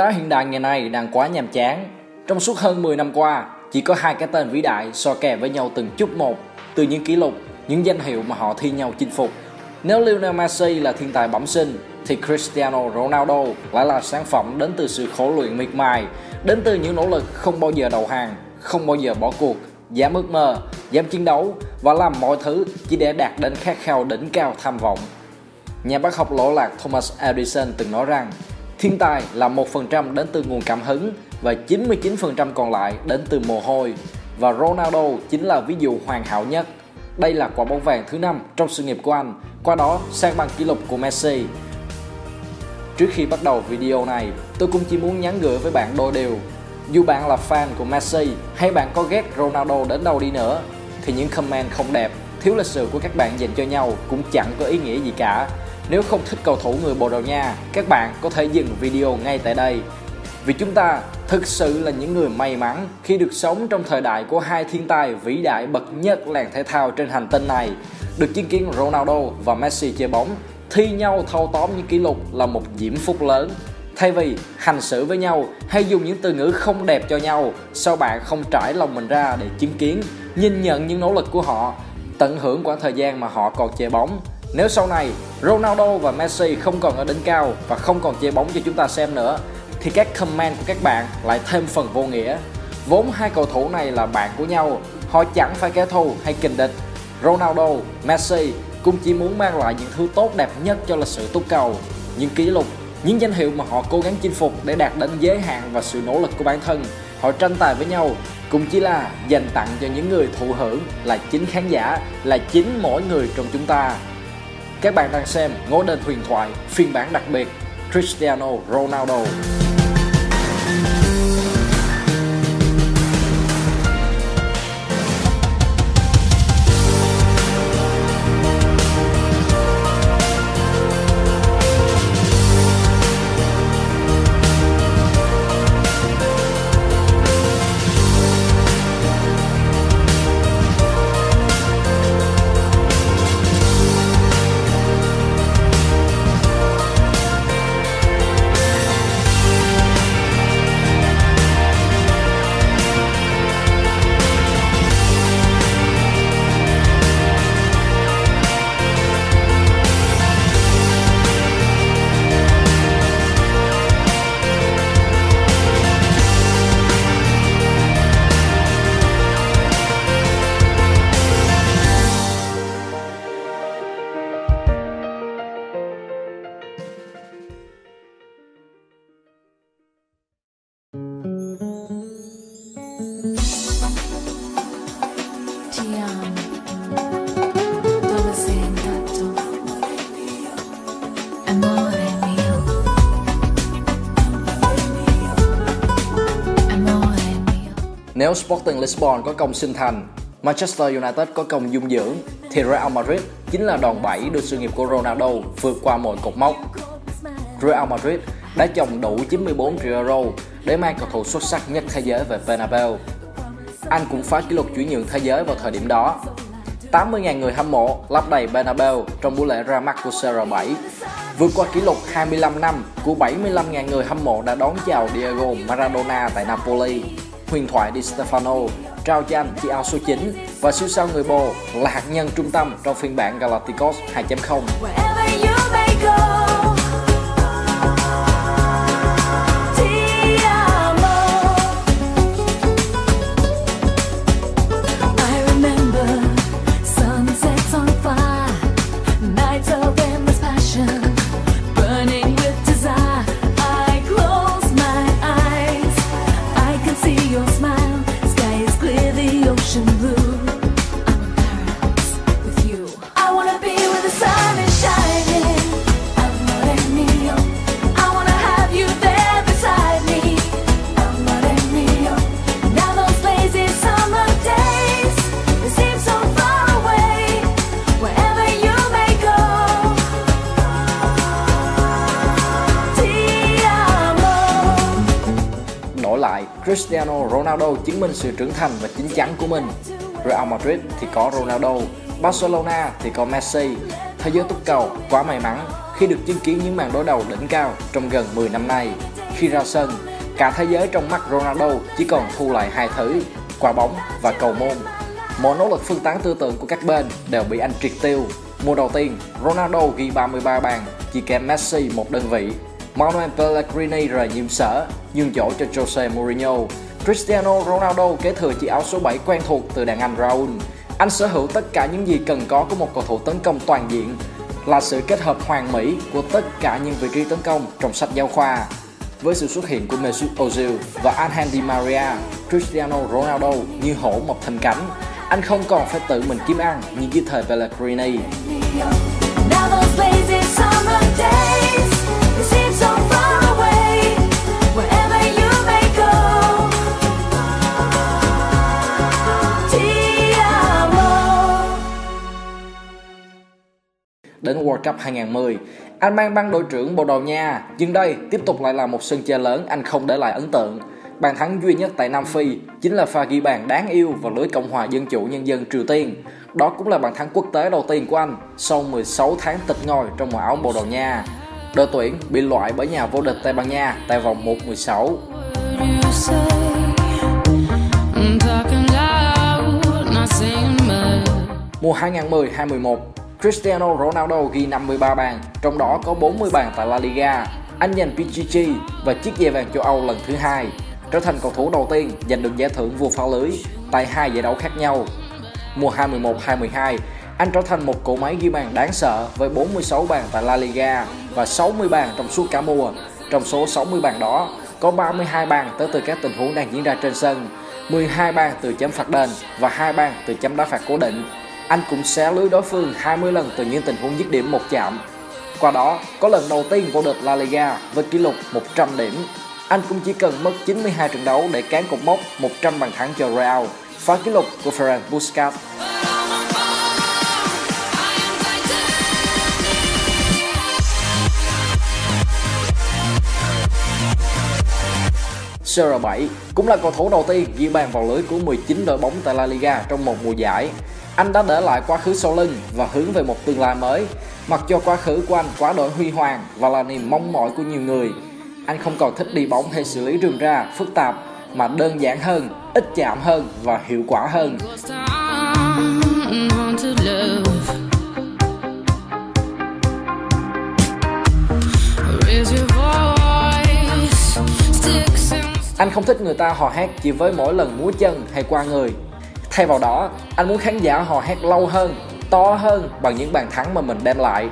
Đá hiện đại ngày nay đang quá nhàm chán. Trong suốt hơn 10 năm qua, chỉ có hai cái tên vĩ đại so kè với nhau từng chút một, từ những kỷ lục, những danh hiệu mà họ thi nhau chinh phục. Nếu Lionel Messi là thiên tài bẩm sinh, thì Cristiano Ronaldo lại là sản phẩm đến từ sự khổ luyện miệt mài, đến từ những nỗ lực không bao giờ đầu hàng, không bao giờ bỏ cuộc, dám ước mơ, dám chiến đấu và làm mọi thứ chỉ để đạt đến khát khao đỉnh cao tham vọng. Nhà bác học lỗ lạc Thomas Edison từng nói rằng Thiên tài là 1% đến từ nguồn cảm hứng và 99% còn lại đến từ mồ hôi. Và Ronaldo chính là ví dụ hoàn hảo nhất. Đây là quả bóng vàng thứ năm trong sự nghiệp của anh, qua đó sang bằng kỷ lục của Messi. Trước khi bắt đầu video này, tôi cũng chỉ muốn nhắn gửi với bạn đôi điều. Dù bạn là fan của Messi hay bạn có ghét Ronaldo đến đâu đi nữa, thì những comment không đẹp, thiếu lịch sự của các bạn dành cho nhau cũng chẳng có ý nghĩa gì cả nếu không thích cầu thủ người Bồ Đào Nha, các bạn có thể dừng video ngay tại đây. Vì chúng ta thực sự là những người may mắn khi được sống trong thời đại của hai thiên tài vĩ đại bậc nhất làng thể thao trên hành tinh này. Được chứng kiến Ronaldo và Messi chơi bóng, thi nhau thâu tóm những kỷ lục là một diễm phúc lớn. Thay vì hành xử với nhau hay dùng những từ ngữ không đẹp cho nhau, sao bạn không trải lòng mình ra để chứng kiến, nhìn nhận những nỗ lực của họ, tận hưởng khoảng thời gian mà họ còn chơi bóng nếu sau này Ronaldo và Messi không còn ở đỉnh cao và không còn chơi bóng cho chúng ta xem nữa thì các comment của các bạn lại thêm phần vô nghĩa. Vốn hai cầu thủ này là bạn của nhau, họ chẳng phải kẻ thù hay kình địch. Ronaldo, Messi cũng chỉ muốn mang lại những thứ tốt đẹp nhất cho lịch sử túc cầu, những kỷ lục, những danh hiệu mà họ cố gắng chinh phục để đạt đến giới hạn và sự nỗ lực của bản thân. Họ tranh tài với nhau cũng chỉ là dành tặng cho những người thụ hưởng là chính khán giả, là chính mỗi người trong chúng ta. Các bạn đang xem Ngôi đền huyền thoại phiên bản đặc biệt Cristiano Ronaldo. Nếu Sporting Lisbon có công sinh thành, Manchester United có công dung dưỡng, thì Real Madrid chính là đòn bẩy đưa sự nghiệp của Ronaldo vượt qua mọi cột mốc. Real Madrid đã trồng đủ 94 triệu euro để mang cầu thủ xuất sắc nhất thế giới về Bernabeu. Anh cũng phá kỷ lục chuyển nhượng thế giới vào thời điểm đó. 80.000 người hâm mộ lấp đầy Bernabeu trong buổi lễ ra mắt của CR7, vượt qua kỷ lục 25 năm của 75.000 người hâm mộ đã đón chào Diego Maradona tại Napoli huyền thoại Di Stefano, trao cho anh chiếc áo số 9 và siêu sao người bồ là hạt nhân trung tâm trong phiên bản Galacticos 2.0. Cristiano Ronaldo chứng minh sự trưởng thành và chín chắn của mình. Real Madrid thì có Ronaldo, Barcelona thì có Messi. Thế giới túc cầu quá may mắn khi được chứng kiến những màn đối đầu đỉnh cao trong gần 10 năm nay. khi ra sân. Cả thế giới trong mắt Ronaldo chỉ còn thu lại hai thứ, quả bóng và cầu môn. Mọi nỗ lực phân tán tư tưởng của các bên đều bị anh triệt tiêu. Mùa đầu tiên, Ronaldo ghi 33 bàn, chỉ kém Messi một đơn vị. Manuel Pellegrini rời nhiệm sở, nhường chỗ cho Jose Mourinho. Cristiano Ronaldo kế thừa chiếc áo số 7 quen thuộc từ đàn anh Raul. Anh sở hữu tất cả những gì cần có của một cầu thủ tấn công toàn diện, là sự kết hợp hoàn mỹ của tất cả những vị trí tấn công trong sách giáo khoa. Với sự xuất hiện của Mesut Ozil và Angel Di Maria, Cristiano Ronaldo như hổ một thành cánh. Anh không còn phải tự mình kiếm ăn như dưới thời Pellegrini. Đến World Cup 2010. Anh mang băng đội trưởng Bồ Đào Nha, nhưng đây tiếp tục lại là một sân chơi lớn anh không để lại ấn tượng. Bàn thắng duy nhất tại Nam Phi chính là pha ghi bàn đáng yêu vào lưới Cộng hòa Dân chủ Nhân dân Triều Tiên. Đó cũng là bàn thắng quốc tế đầu tiên của anh sau 16 tháng tịch ngồi trong màu áo Bồ Đào Nha. Đội tuyển bị loại bởi nhà vô địch Tây Ban Nha tại vòng 1-16. Mùa 2010-2011, Cristiano Ronaldo ghi 53 bàn, trong đó có 40 bàn tại La Liga. Anh giành PGG và chiếc giày vàng châu Âu lần thứ hai, trở thành cầu thủ đầu tiên giành được giải thưởng vua phá lưới tại hai giải đấu khác nhau. Mùa 2011-2012, anh trở thành một cỗ máy ghi bàn đáng sợ với 46 bàn tại La Liga và 60 bàn trong suốt cả mùa. Trong số 60 bàn đó, có 32 bàn tới từ các tình huống đang diễn ra trên sân, 12 bàn từ chấm phạt đền và 2 bàn từ chấm đá phạt cố định anh cũng xé lưới đối phương 20 lần từ những tình huống dứt điểm một chạm. Qua đó, có lần đầu tiên vô địch La Liga với kỷ lục 100 điểm. Anh cũng chỉ cần mất 92 trận đấu để cán cột mốc 100 bàn thắng cho Real, phá kỷ lục của Ferran Busquets. CR7 cũng là cầu thủ đầu tiên ghi bàn vào lưới của 19 đội bóng tại La Liga trong một mùa giải anh đã để lại quá khứ sau lưng và hướng về một tương lai mới. Mặc cho quá khứ của anh quá đổi huy hoàng và là niềm mong mỏi của nhiều người, anh không còn thích đi bóng hay xử lý rườm ra, phức tạp mà đơn giản hơn, ít chạm hơn và hiệu quả hơn. Anh không thích người ta hò hét chỉ với mỗi lần múa chân hay qua người Thay vào đó, anh muốn khán giả hò hét lâu hơn, to hơn bằng những bàn thắng mà mình đem lại.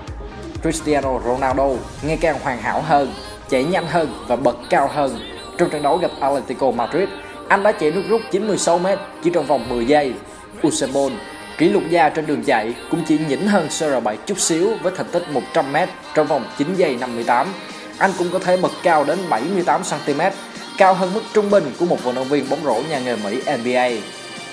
Cristiano Ronaldo ngày càng hoàn hảo hơn, chạy nhanh hơn và bật cao hơn. Trong trận đấu gặp Atletico Madrid, anh đã chạy nước rút 96m chỉ trong vòng 10 giây. Usain Bolt, kỷ lục gia trên đường chạy cũng chỉ nhỉnh hơn CR7 chút xíu với thành tích 100m trong vòng 9 giây 58. Anh cũng có thể bật cao đến 78cm, cao hơn mức trung bình của một vận động viên bóng rổ nhà nghề Mỹ NBA.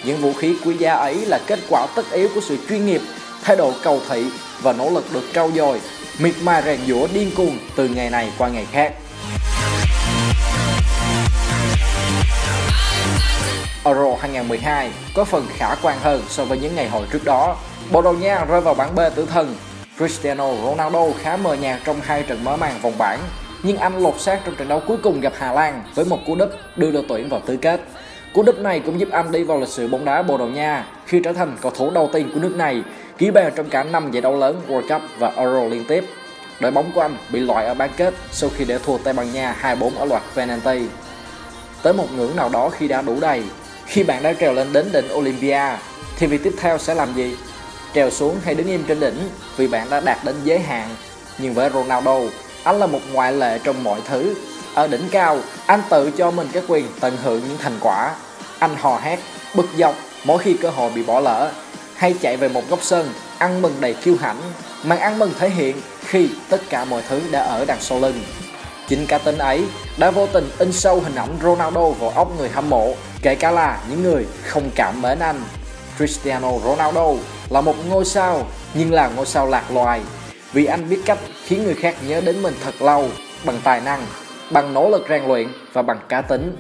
Những vũ khí quý giá ấy là kết quả tất yếu của sự chuyên nghiệp, thái độ cầu thị và nỗ lực được trau dồi, miệt mài rèn giũa điên cuồng từ ngày này qua ngày khác. Euro 2012 có phần khả quan hơn so với những ngày hồi trước đó. Bồ Đào Nha rơi vào bảng B tử thần. Cristiano Ronaldo khá mờ nhạt trong hai trận mở màn vòng bảng, nhưng anh lột xác trong trận đấu cuối cùng gặp Hà Lan với một cú đúp đưa đội tuyển vào tứ kết. Cú đúp này cũng giúp anh đi vào lịch sử bóng đá Bồ Đào Nha khi trở thành cầu thủ đầu tiên của nước này ký bàn trong cả 5 giải đấu lớn World Cup và Euro liên tiếp. Đội bóng của anh bị loại ở bán kết sau khi để thua Tây Ban Nha 2-4 ở loạt penalty. Tới một ngưỡng nào đó khi đã đủ đầy, khi bạn đã trèo lên đến đỉnh Olympia, thì việc tiếp theo sẽ làm gì? Trèo xuống hay đứng im trên đỉnh vì bạn đã đạt đến giới hạn. Nhưng với Ronaldo, anh là một ngoại lệ trong mọi thứ. Ở đỉnh cao, anh tự cho mình cái quyền tận hưởng những thành quả anh hò hét, bực dọc mỗi khi cơ hội bị bỏ lỡ, hay chạy về một góc sân, ăn mừng đầy kiêu hãnh. Màn ăn mừng thể hiện khi tất cả mọi thứ đã ở đằng sau lưng. Chính cá tính ấy đã vô tình in sâu hình ảnh Ronaldo vào óc người hâm mộ, kể cả là những người không cảm mến anh. Cristiano Ronaldo là một ngôi sao nhưng là ngôi sao lạc loài vì anh biết cách khiến người khác nhớ đến mình thật lâu bằng tài năng, bằng nỗ lực rèn luyện và bằng cá tính.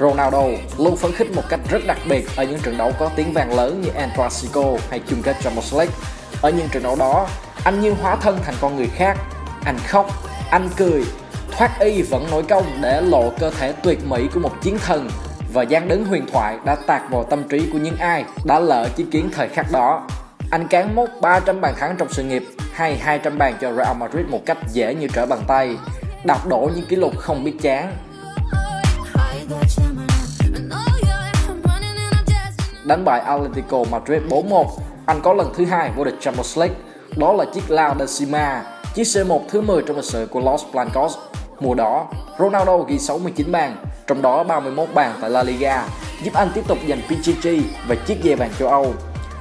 Ronaldo luôn phấn khích một cách rất đặc biệt ở những trận đấu có tiếng vàng lớn như El Clasico hay chung kết Champions League. Ở những trận đấu đó, anh như hóa thân thành con người khác. Anh khóc, anh cười, thoát y vẫn nổi công để lộ cơ thể tuyệt mỹ của một chiến thần và gian đứng huyền thoại đã tạc vào tâm trí của những ai đã lỡ chứng kiến thời khắc đó. Anh cán mốc 300 bàn thắng trong sự nghiệp hay 200 bàn cho Real Madrid một cách dễ như trở bàn tay, đạp đổ những kỷ lục không biết chán. Đánh bại Atletico Madrid 4-1, anh có lần thứ hai vô địch Champions League, đó là chiếc La Decima, chiếc C1 thứ 10 trong lịch sử của Los Blancos. Mùa đó, Ronaldo ghi 69 bàn, trong đó 31 bàn tại La Liga, giúp anh tiếp tục giành Pichichi và chiếc dây vàng châu Âu.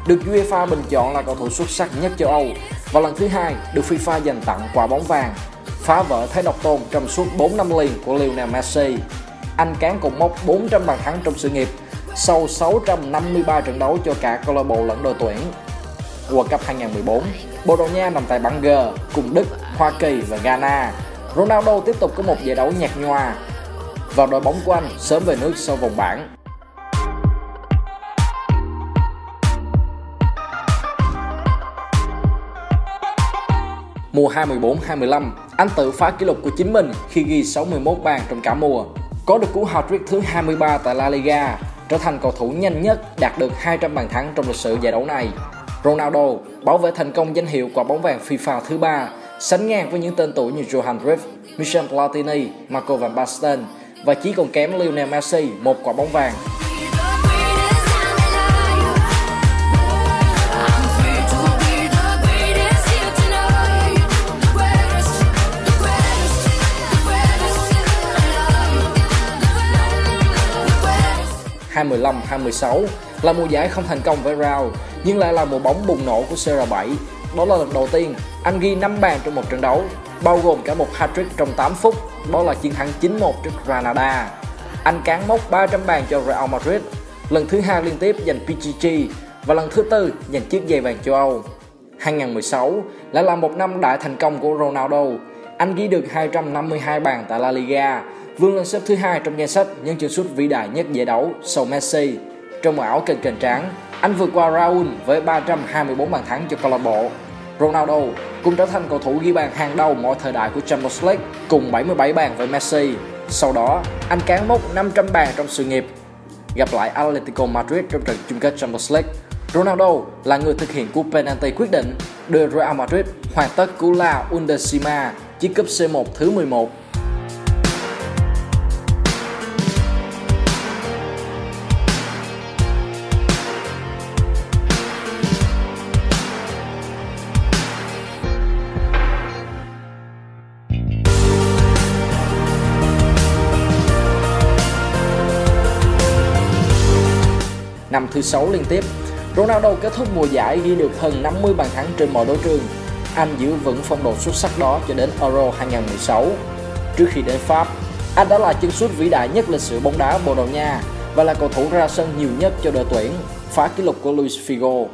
Được UEFA bình chọn là cầu thủ xuất sắc nhất châu Âu và lần thứ hai được FIFA dành tặng quả bóng vàng, phá vỡ thế độc tôn trong suốt 4 năm liền của Lionel Messi. Anh cán cột mốc 400 bàn thắng trong sự nghiệp sau 653 trận đấu cho cả câu lạc bộ lẫn đội tuyển. World Cup 2014, Bồ Đào Nha nằm tại bảng G cùng Đức, Hoa Kỳ và Ghana. Ronaldo tiếp tục có một giải đấu nhạt nhòa vào đội bóng của anh sớm về nước sau vòng bảng. Mùa 2014-2015, anh tự phá kỷ lục của chính mình khi ghi 61 bàn trong cả mùa. Có được cú hat-trick thứ 23 tại La Liga, trở thành cầu thủ nhanh nhất đạt được 200 bàn thắng trong lịch sử giải đấu này. Ronaldo bảo vệ thành công danh hiệu quả bóng vàng FIFA thứ ba, sánh ngang với những tên tuổi như Johan Cruyff, Michel Platini, Marco van Basten và chỉ còn kém Lionel Messi một quả bóng vàng. 2015-2016 là mùa giải không thành công với Real nhưng lại là mùa bóng bùng nổ của CR7. Đó là lần đầu tiên anh ghi 5 bàn trong một trận đấu, bao gồm cả một hat-trick trong 8 phút, đó là chiến thắng 9-1 trước Granada. Anh cán mốc 300 bàn cho Real Madrid, lần thứ hai liên tiếp giành PGG và lần thứ tư giành chiếc giày vàng châu Âu. 2016 lại là một năm đại thành công của Ronaldo. Anh ghi được 252 bàn tại La Liga vươn lên xếp thứ hai trong danh sách những chân sút vĩ đại nhất giải đấu sau Messi. Trong màu áo kênh kênh trắng, anh vượt qua Raul với 324 bàn thắng cho câu lạc bộ. Ronaldo cũng trở thành cầu thủ ghi bàn hàng đầu mọi thời đại của Champions League cùng 77 bàn với Messi. Sau đó, anh cán mốc 500 bàn trong sự nghiệp. Gặp lại Atletico Madrid trong trận chung kết Champions League, Ronaldo là người thực hiện cú penalty quyết định đưa Real Madrid hoàn tất cú la Undecima chiếc cúp C1 thứ 11 năm thứ 6 liên tiếp. Ronaldo kết thúc mùa giải ghi được hơn 50 bàn thắng trên mọi đấu trường. Anh giữ vững phong độ xuất sắc đó cho đến Euro 2016. Trước khi đến Pháp, anh đã là chân sút vĩ đại nhất lịch sử bóng đá Bồ Đào Nha và là cầu thủ ra sân nhiều nhất cho đội tuyển, phá kỷ lục của Luis Figo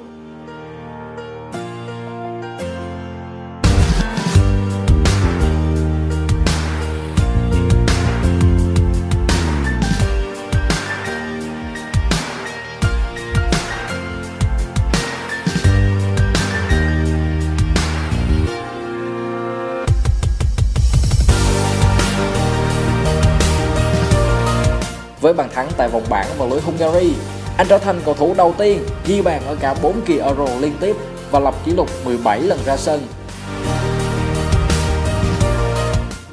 với bàn thắng tại vòng bảng vào lưới Hungary. Anh trở thành cầu thủ đầu tiên ghi bàn ở cả 4 kỳ Euro liên tiếp và lập kỷ lục 17 lần ra sân.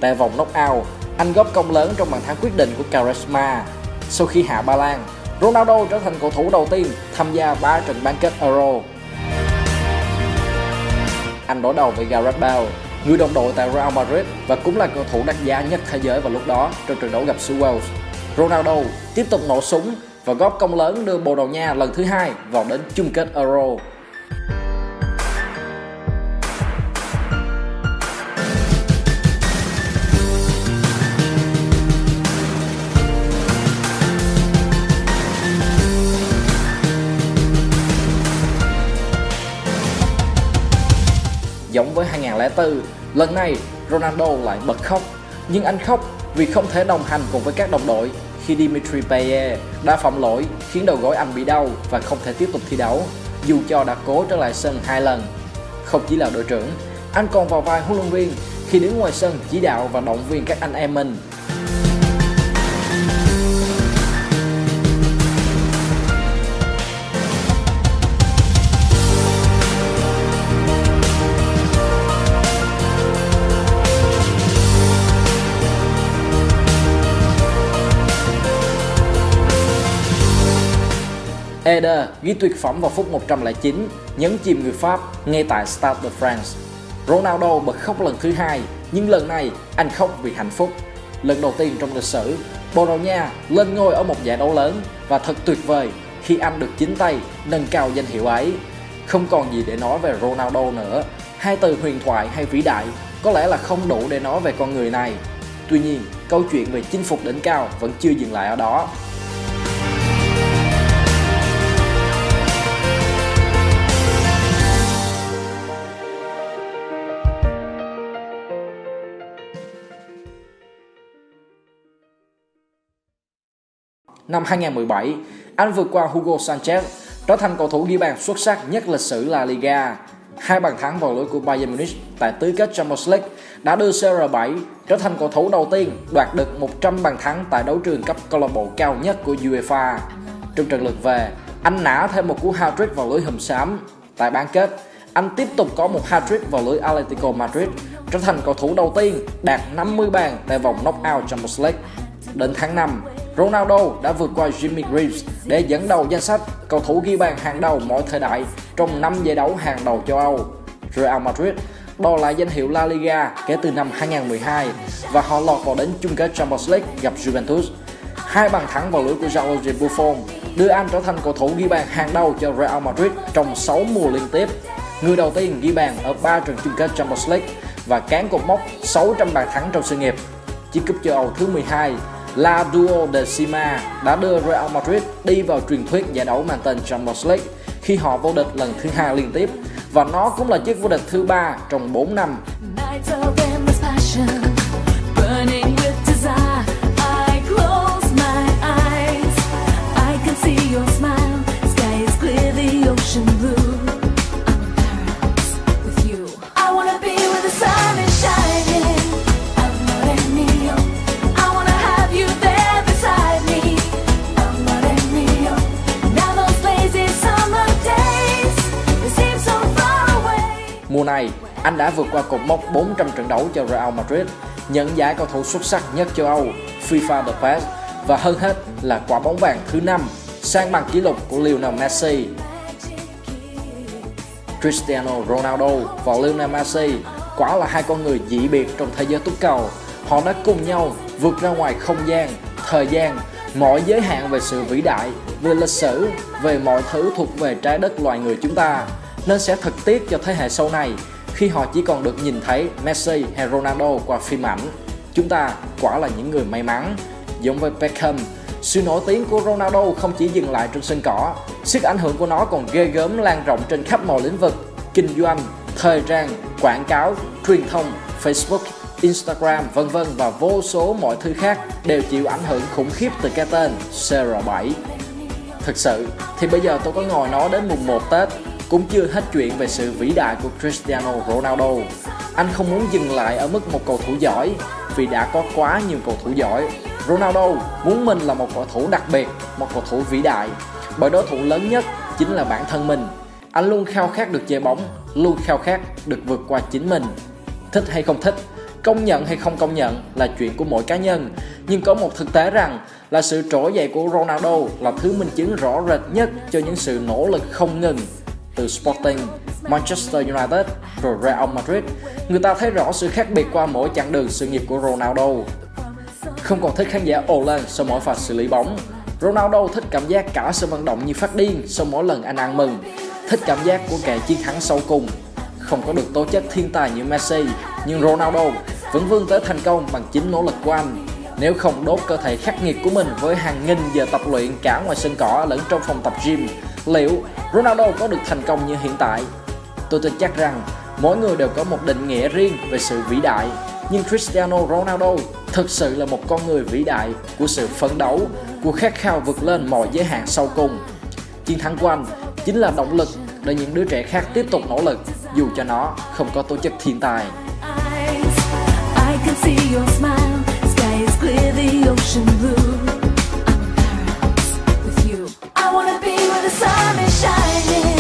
Tại vòng knockout, anh góp công lớn trong bàn thắng quyết định của Karesma. Sau khi hạ Ba Lan, Ronaldo trở thành cầu thủ đầu tiên tham gia 3 trận bán kết Euro. Anh đối đầu với Gareth Bale, người đồng đội tại Real Madrid và cũng là cầu thủ đắt giá nhất thế giới vào lúc đó trong trận đấu gặp xứ Wales. Ronaldo tiếp tục nổ súng và góp công lớn đưa Bồ Đào Nha lần thứ hai vào đến chung kết Euro. Giống với 2004, lần này Ronaldo lại bật khóc, nhưng anh khóc vì không thể đồng hành cùng với các đồng đội khi Dimitri Payet đã phạm lỗi khiến đầu gối anh bị đau và không thể tiếp tục thi đấu dù cho đã cố trở lại sân hai lần. Không chỉ là đội trưởng, anh còn vào vai huấn luyện viên khi đứng ngoài sân chỉ đạo và động viên các anh em mình. Eder ghi tuyệt phẩm vào phút 109, nhấn chìm người Pháp ngay tại Stade de France. Ronaldo bật khóc lần thứ hai, nhưng lần này anh khóc vì hạnh phúc. Lần đầu tiên trong lịch sử, Bồ Đào Nha lên ngôi ở một giải đấu lớn và thật tuyệt vời khi anh được chính tay nâng cao danh hiệu ấy. Không còn gì để nói về Ronaldo nữa, hai từ huyền thoại hay vĩ đại có lẽ là không đủ để nói về con người này. Tuy nhiên, câu chuyện về chinh phục đỉnh cao vẫn chưa dừng lại ở đó. Năm 2017, anh vượt qua Hugo Sanchez, trở thành cầu thủ ghi bàn xuất sắc nhất lịch sử La Liga. Hai bàn thắng vào lưới của Bayern Munich tại tứ kết Champions League đã đưa CR7 trở thành cầu thủ đầu tiên đoạt được 100 bàn thắng tại đấu trường cấp câu lạc bộ cao nhất của UEFA. Trong trận lượt về, anh nã thêm một cú hat-trick vào lưới hùm xám. Tại bán kết, anh tiếp tục có một hat-trick vào lưới Atletico Madrid, trở thành cầu thủ đầu tiên đạt 50 bàn tại vòng knockout Champions League. Đến tháng 5, Ronaldo đã vượt qua Jimmy Greaves để dẫn đầu danh sách cầu thủ ghi bàn hàng đầu mọi thời đại trong 5 giải đấu hàng đầu châu Âu. Real Madrid đo lại danh hiệu La Liga kể từ năm 2012 và họ lọt vào đến chung kết Champions League gặp Juventus. Hai bàn thắng vào lưới của Gianluigi Buffon đưa anh trở thành cầu thủ ghi bàn hàng đầu cho Real Madrid trong 6 mùa liên tiếp. Người đầu tiên ghi bàn ở 3 trận chung kết Champions League và cán cột mốc 600 bàn thắng trong sự nghiệp. Chiếc cúp châu Âu thứ 12 La Duo de Sima đã đưa Real Madrid đi vào truyền thuyết giải đấu mang tên Champions League khi họ vô địch lần thứ hai liên tiếp và nó cũng là chiếc vô địch thứ ba trong 4 năm. Anh đã vượt qua cột mốc 400 trận đấu cho Real Madrid, nhận giải cầu thủ xuất sắc nhất châu Âu FIFA The Best và hơn hết là quả bóng vàng thứ năm sang bằng kỷ lục của Lionel Messi. Cristiano Ronaldo và Lionel Messi quả là hai con người dị biệt trong thế giới túc cầu. Họ đã cùng nhau vượt ra ngoài không gian, thời gian, mọi giới hạn về sự vĩ đại, về lịch sử, về mọi thứ thuộc về trái đất loài người chúng ta nên sẽ thật tiếc cho thế hệ sau này khi họ chỉ còn được nhìn thấy Messi hay Ronaldo qua phim ảnh. Chúng ta quả là những người may mắn. Giống với Beckham, sự nổi tiếng của Ronaldo không chỉ dừng lại trên sân cỏ, sức ảnh hưởng của nó còn ghê gớm lan rộng trên khắp mọi lĩnh vực, kinh doanh, thời trang, quảng cáo, truyền thông, Facebook, Instagram vân vân và vô số mọi thứ khác đều chịu ảnh hưởng khủng khiếp từ cái tên CR7. Thực sự thì bây giờ tôi có ngồi nói đến mùng 1 Tết cũng chưa hết chuyện về sự vĩ đại của Cristiano Ronaldo. Anh không muốn dừng lại ở mức một cầu thủ giỏi vì đã có quá nhiều cầu thủ giỏi. Ronaldo muốn mình là một cầu thủ đặc biệt, một cầu thủ vĩ đại bởi đối thủ lớn nhất chính là bản thân mình. Anh luôn khao khát được chơi bóng, luôn khao khát được vượt qua chính mình. Thích hay không thích, công nhận hay không công nhận là chuyện của mỗi cá nhân nhưng có một thực tế rằng là sự trỗi dậy của Ronaldo là thứ minh chứng rõ rệt nhất cho những sự nỗ lực không ngừng từ Sporting, Manchester United rồi Real Madrid, người ta thấy rõ sự khác biệt qua mỗi chặng đường sự nghiệp của Ronaldo. Không còn thích khán giả ồ lên sau mỗi pha xử lý bóng, Ronaldo thích cảm giác cả sân vận động như phát điên sau mỗi lần anh ăn mừng, thích cảm giác của kẻ chiến thắng sau cùng. Không có được tố chất thiên tài như Messi, nhưng Ronaldo vẫn vươn tới thành công bằng chính nỗ lực của anh. Nếu không đốt cơ thể khắc nghiệt của mình với hàng nghìn giờ tập luyện cả ngoài sân cỏ lẫn trong phòng tập gym, Liệu Ronaldo có được thành công như hiện tại? Tôi tin chắc rằng mỗi người đều có một định nghĩa riêng về sự vĩ đại, nhưng Cristiano Ronaldo thực sự là một con người vĩ đại của sự phấn đấu, của khát khao vượt lên mọi giới hạn sau cùng. Chiến thắng của anh chính là động lực để những đứa trẻ khác tiếp tục nỗ lực dù cho nó không có tố chất thiên tài. I can see your smile, sky is clear, the ocean blue. the sun is shining.